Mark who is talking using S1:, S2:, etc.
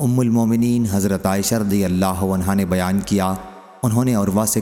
S1: ام المومنین حضرت عائشہ رضی اللہ عنہ نے بیان کیا انہوں نے عروہ سے